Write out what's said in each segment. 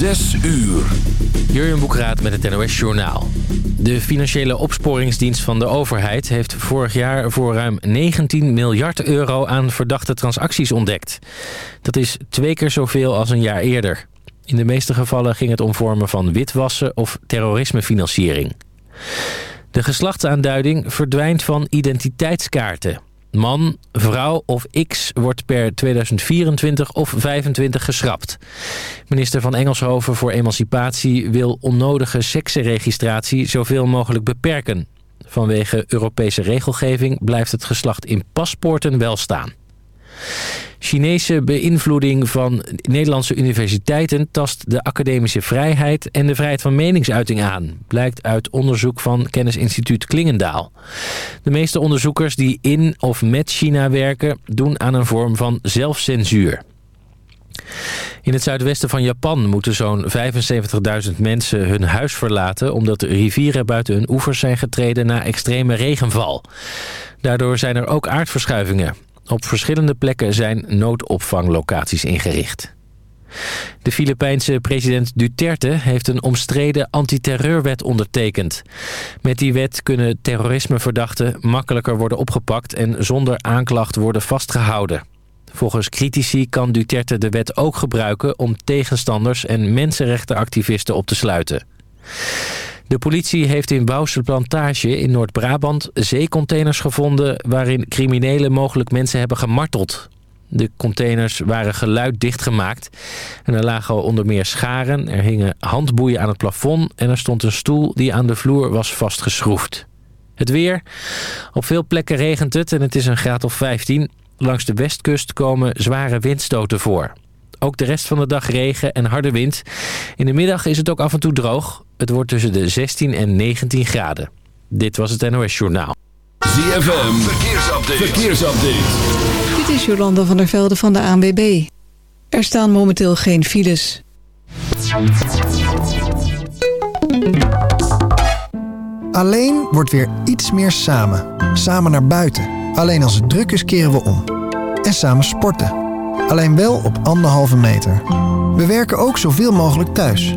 Zes uur. Jurjen Boekraat met het NOS Journaal. De financiële opsporingsdienst van de overheid heeft vorig jaar voor ruim 19 miljard euro aan verdachte transacties ontdekt. Dat is twee keer zoveel als een jaar eerder. In de meeste gevallen ging het om vormen van witwassen of terrorismefinanciering. De geslachtsaanduiding verdwijnt van identiteitskaarten. Man, vrouw of X wordt per 2024 of 25 geschrapt. Minister van Engelshoven voor Emancipatie wil onnodige seksenregistratie zoveel mogelijk beperken. Vanwege Europese regelgeving blijft het geslacht in paspoorten wel staan. Chinese beïnvloeding van Nederlandse universiteiten tast de academische vrijheid en de vrijheid van meningsuiting aan, blijkt uit onderzoek van kennisinstituut Klingendaal. De meeste onderzoekers die in of met China werken doen aan een vorm van zelfcensuur. In het zuidwesten van Japan moeten zo'n 75.000 mensen hun huis verlaten... omdat de rivieren buiten hun oevers zijn getreden na extreme regenval. Daardoor zijn er ook aardverschuivingen. Op verschillende plekken zijn noodopvanglocaties ingericht. De Filipijnse president Duterte heeft een omstreden antiterreurwet ondertekend. Met die wet kunnen terrorismeverdachten makkelijker worden opgepakt... en zonder aanklacht worden vastgehouden. Volgens critici kan Duterte de wet ook gebruiken... om tegenstanders en mensenrechtenactivisten op te sluiten. De politie heeft in Bouwse Plantage in Noord-Brabant zeecontainers gevonden... waarin criminelen mogelijk mensen hebben gemarteld. De containers waren geluiddicht gemaakt. En er lagen onder meer scharen, er hingen handboeien aan het plafond... en er stond een stoel die aan de vloer was vastgeschroefd. Het weer. Op veel plekken regent het en het is een graad of 15. Langs de westkust komen zware windstoten voor. Ook de rest van de dag regen en harde wind. In de middag is het ook af en toe droog. Het wordt tussen de 16 en 19 graden. Dit was het NOS Journaal. ZFM, verkeersupdate. verkeersupdate. Dit is Jolanda van der Velde van de ANWB. Er staan momenteel geen files. Alleen wordt weer iets meer samen. Samen naar buiten. Alleen als het druk is keren we om. En samen sporten. Alleen wel op anderhalve meter. We werken ook zoveel mogelijk thuis.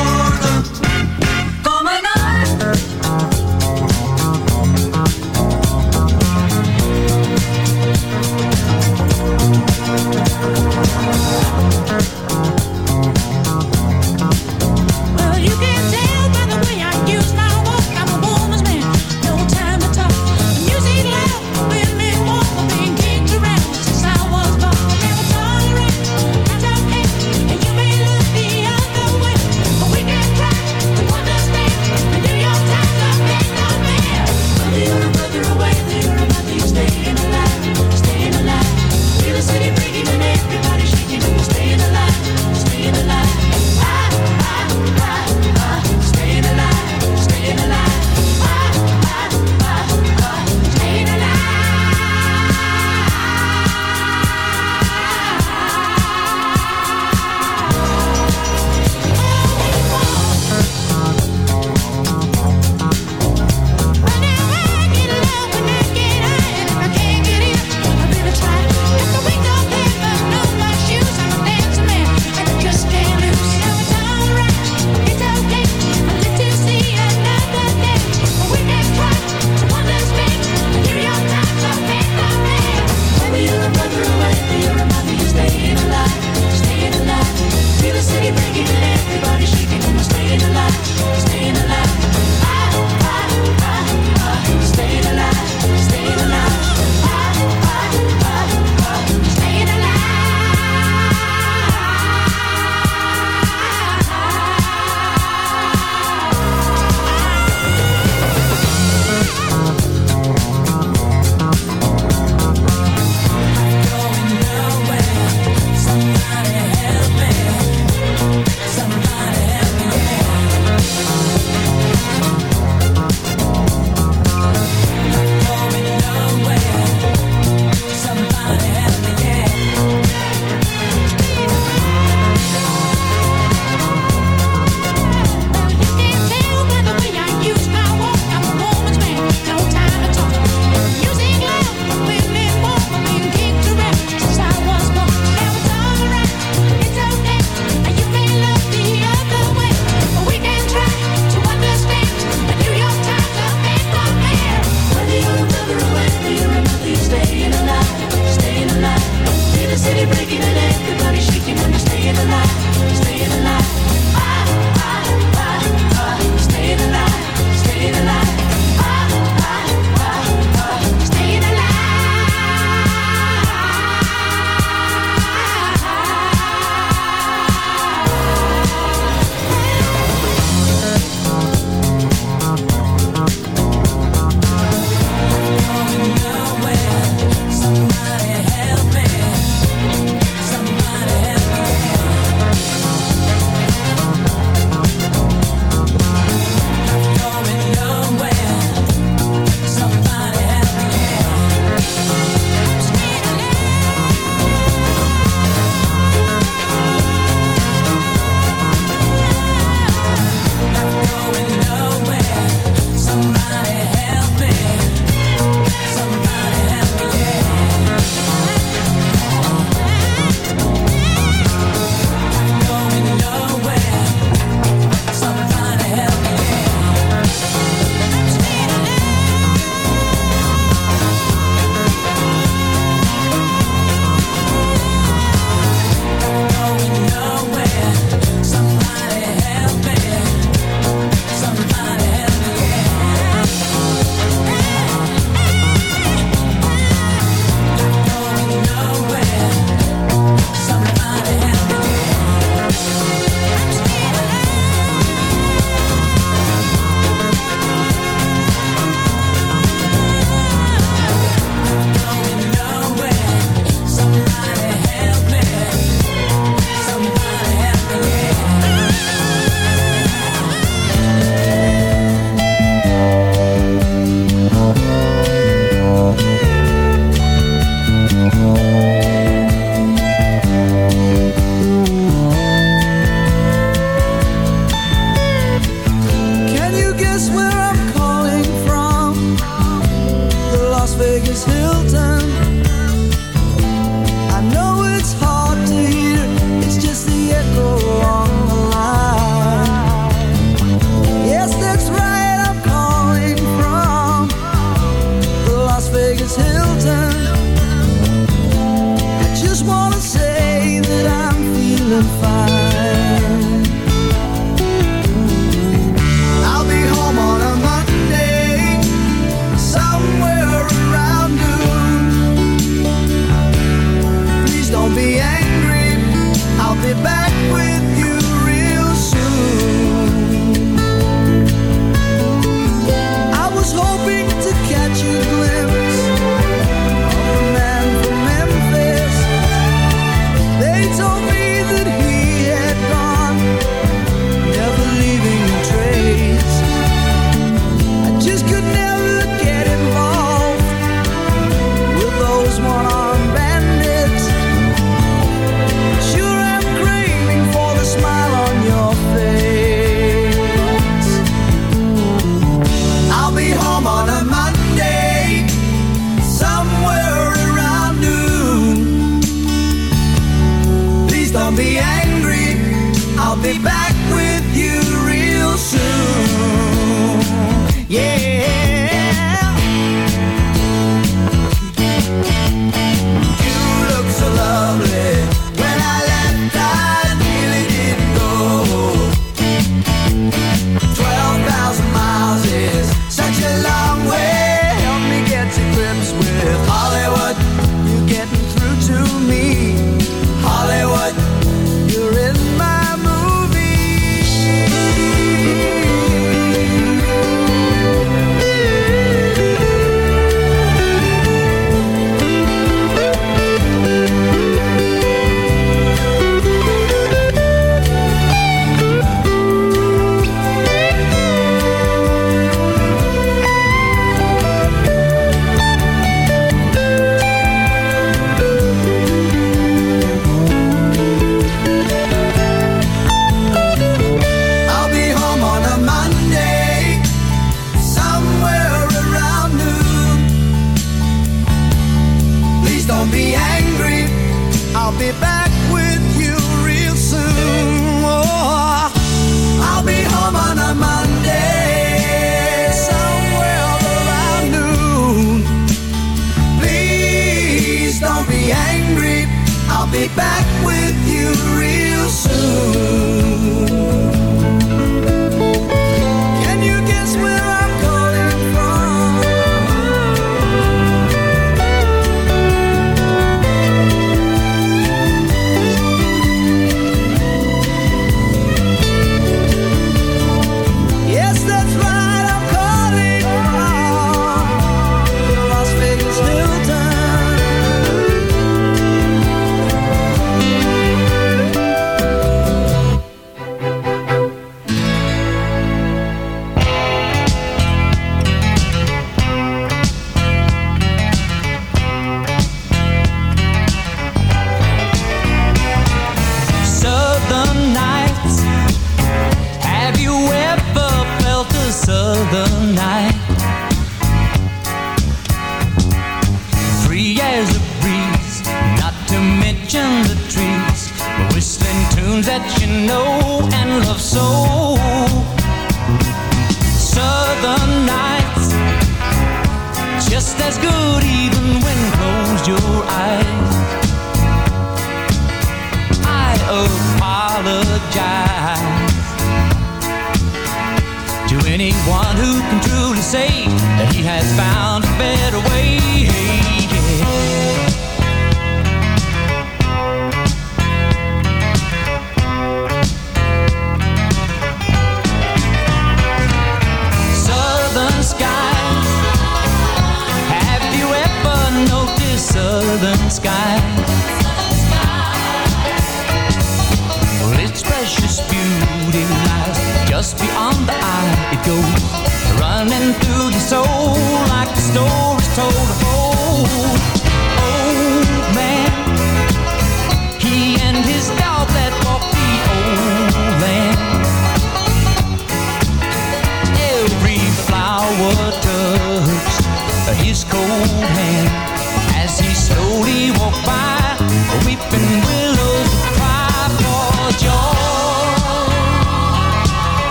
city breaking an anchor.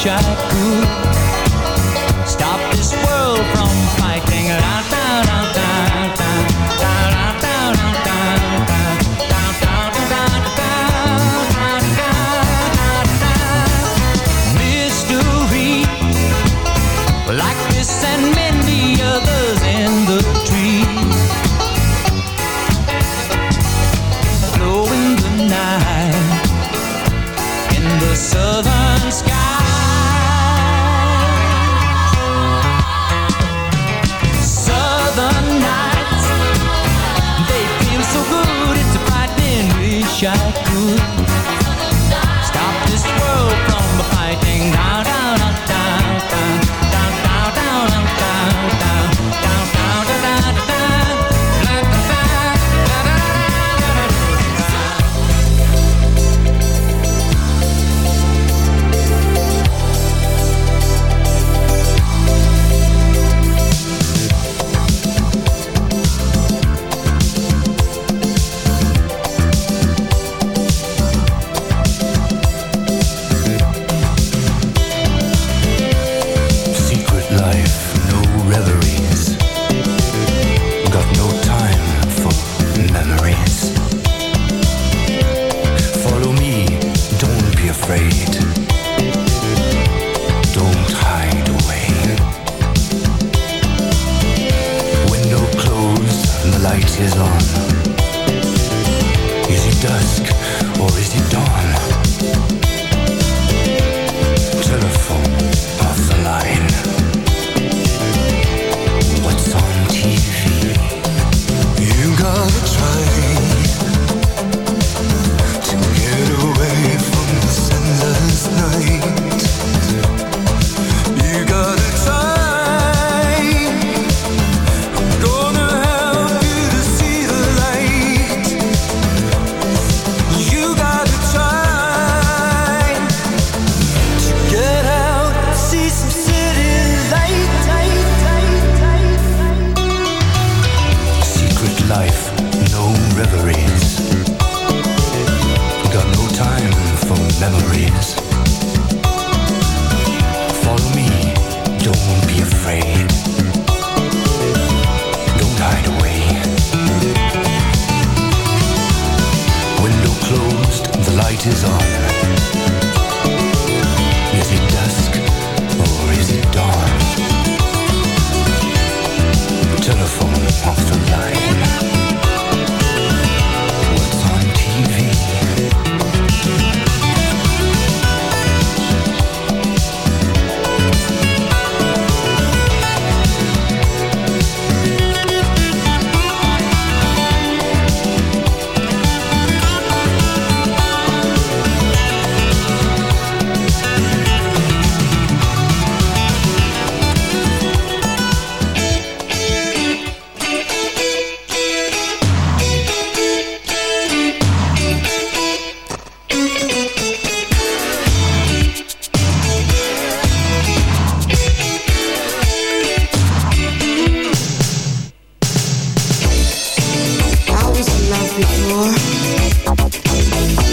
Wish I could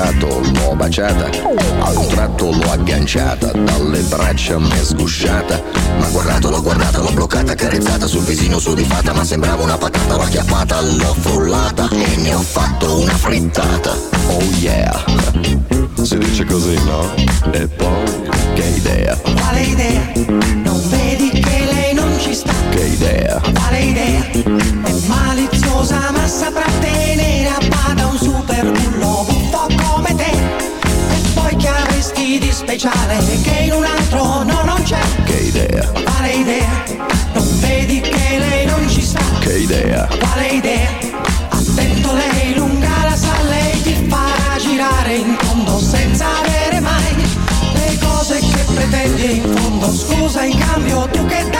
baciato, l'ho baciata, a un tratto l'ho agganciata, dalle braccia mi è sgusciata, ma guardato, l'ho guardata, l'ho bloccata, carezzata sul visino su di fata, ma sembrava una patata, l'ho acchiappata, l'ho frullata e ne ho fatto una frittata. Oh yeah! Si dice così, no? E poi, che idea? Quale idea? Non vedi che lei non ci sta? Che idea? Quale idea? È maliziosa ma saprà tenere a speciale che in un altro no non c'è. Che idea. Quale idea? Non vedi che lei non ci sta. Che idea. Quale idea? Attento lei, lunga la sa, lei ti farà girare in fondo senza avere mai le cose che pretendi in fondo. Scusa in cambio tu che dai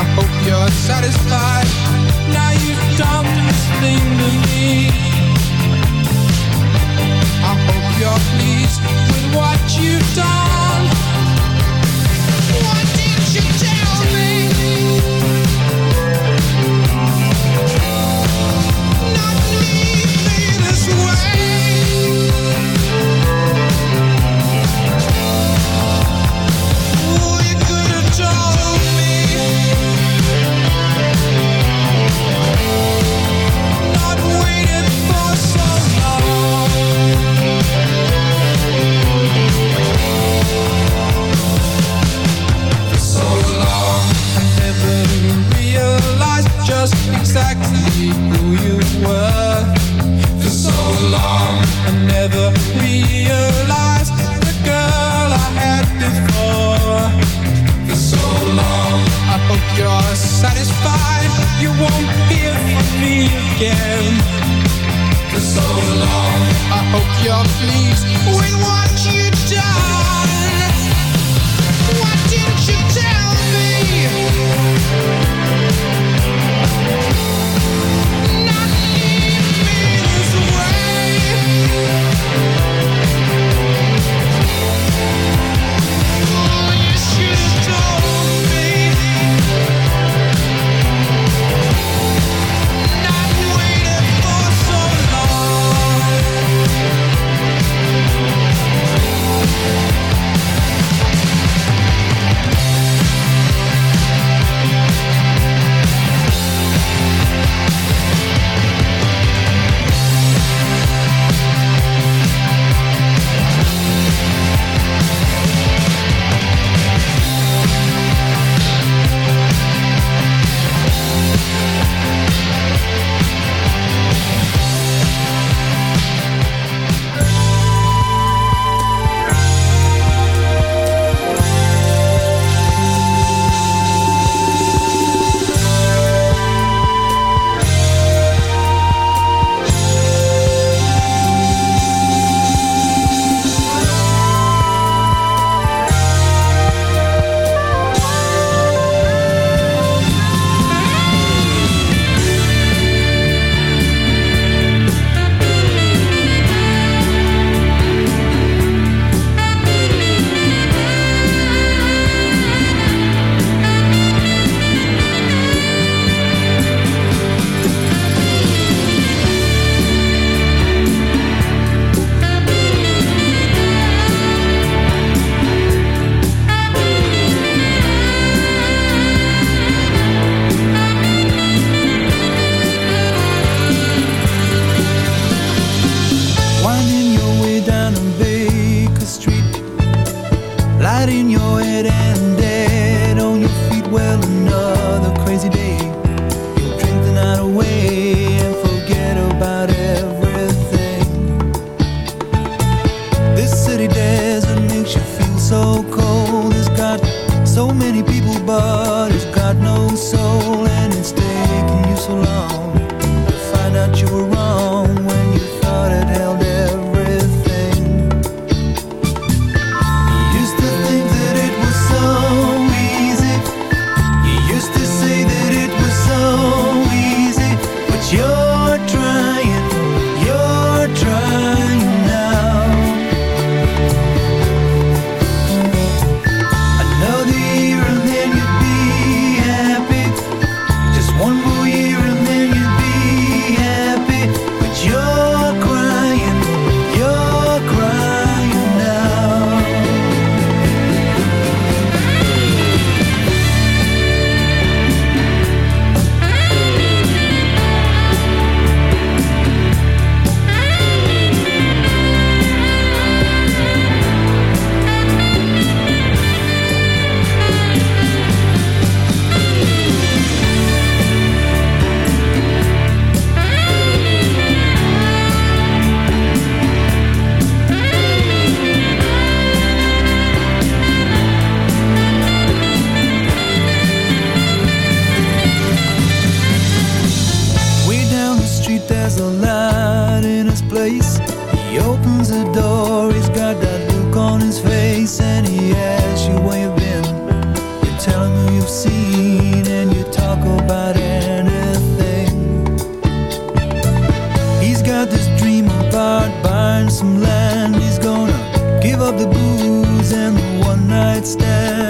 I hope you're satisfied. Now you've done this thing to me. I hope you're pleased with what you've done. What did you tell me? just exactly who you were. For so long I never realized the girl I had before. For so long I hope you're satisfied. You won't hear from me again. For so long I hope you're pleased with what you've done. out buying some land. He's gonna give up the booze and the one night stand.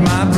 my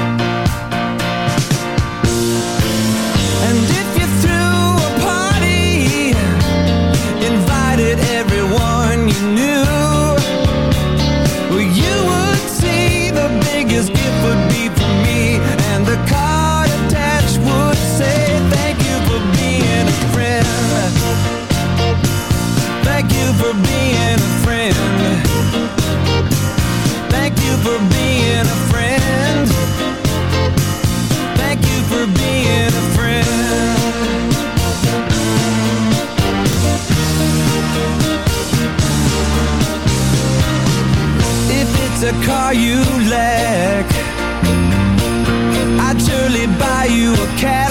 car you lack I'd surely buy you a Cadillac.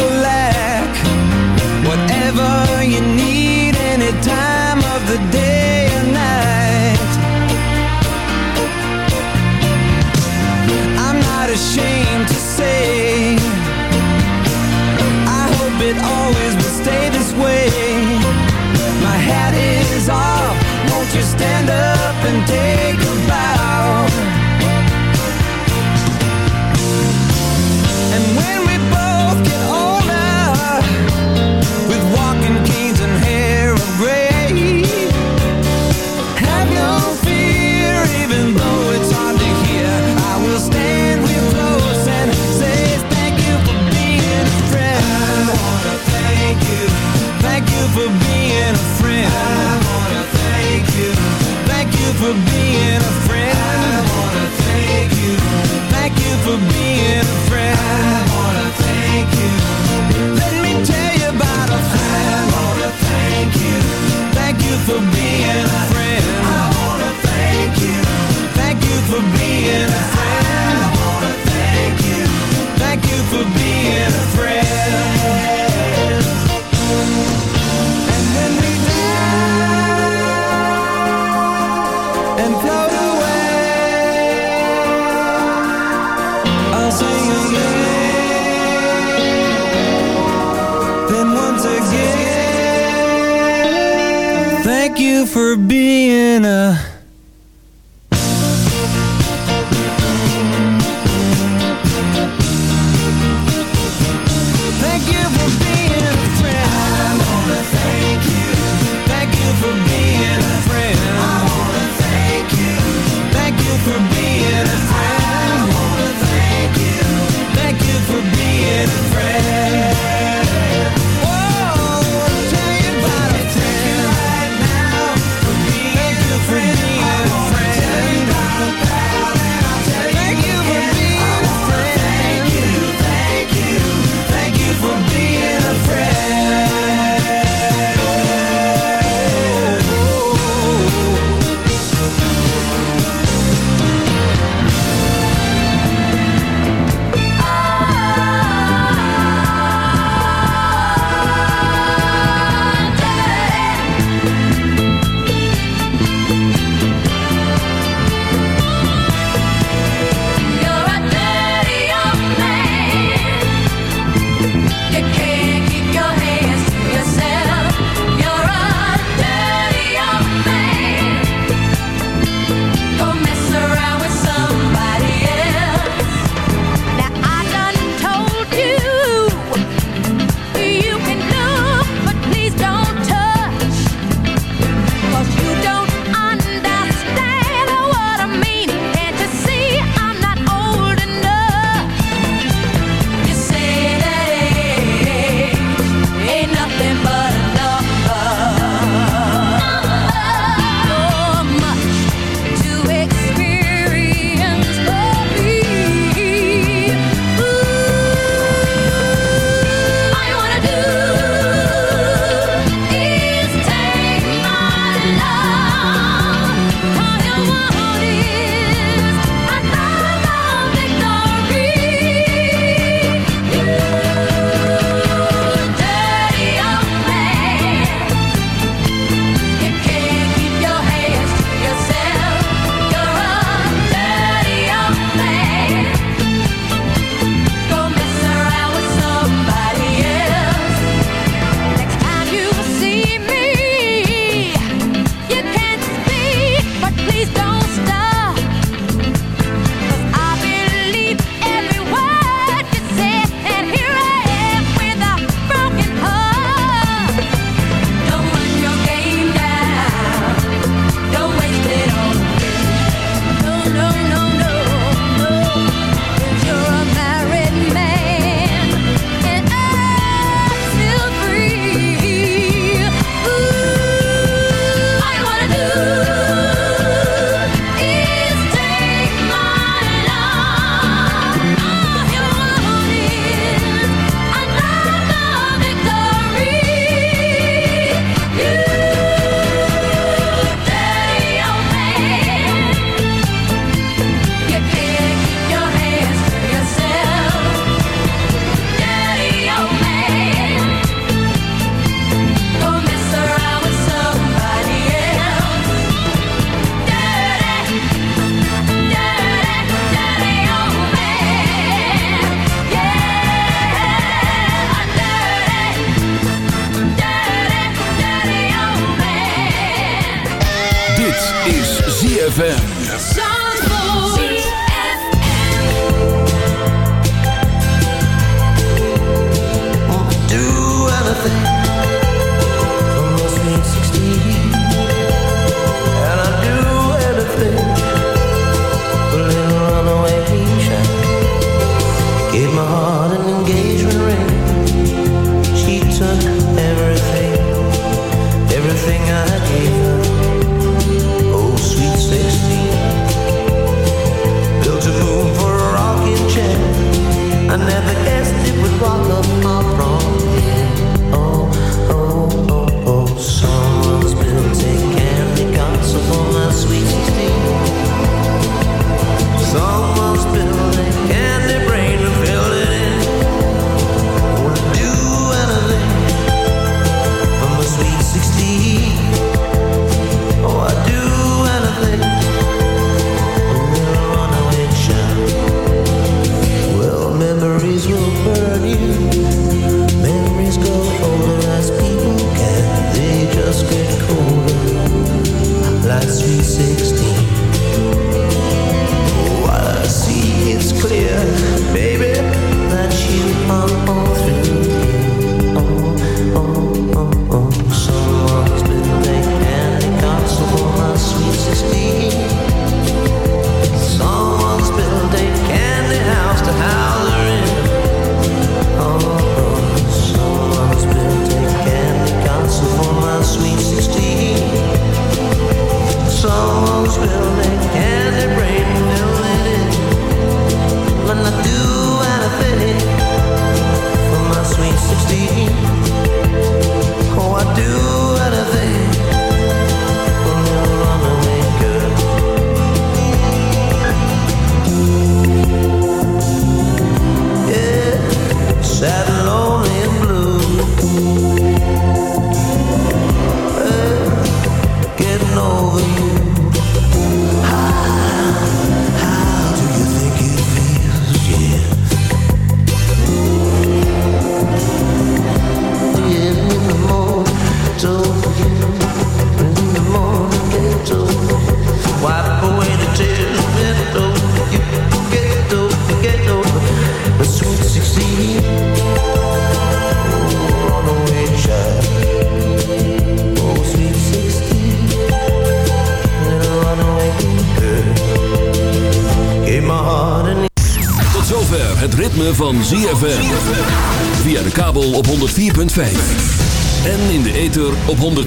see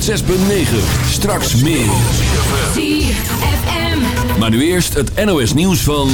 106.9. Straks meer. 4FM. Maar nu eerst het NOS nieuws van...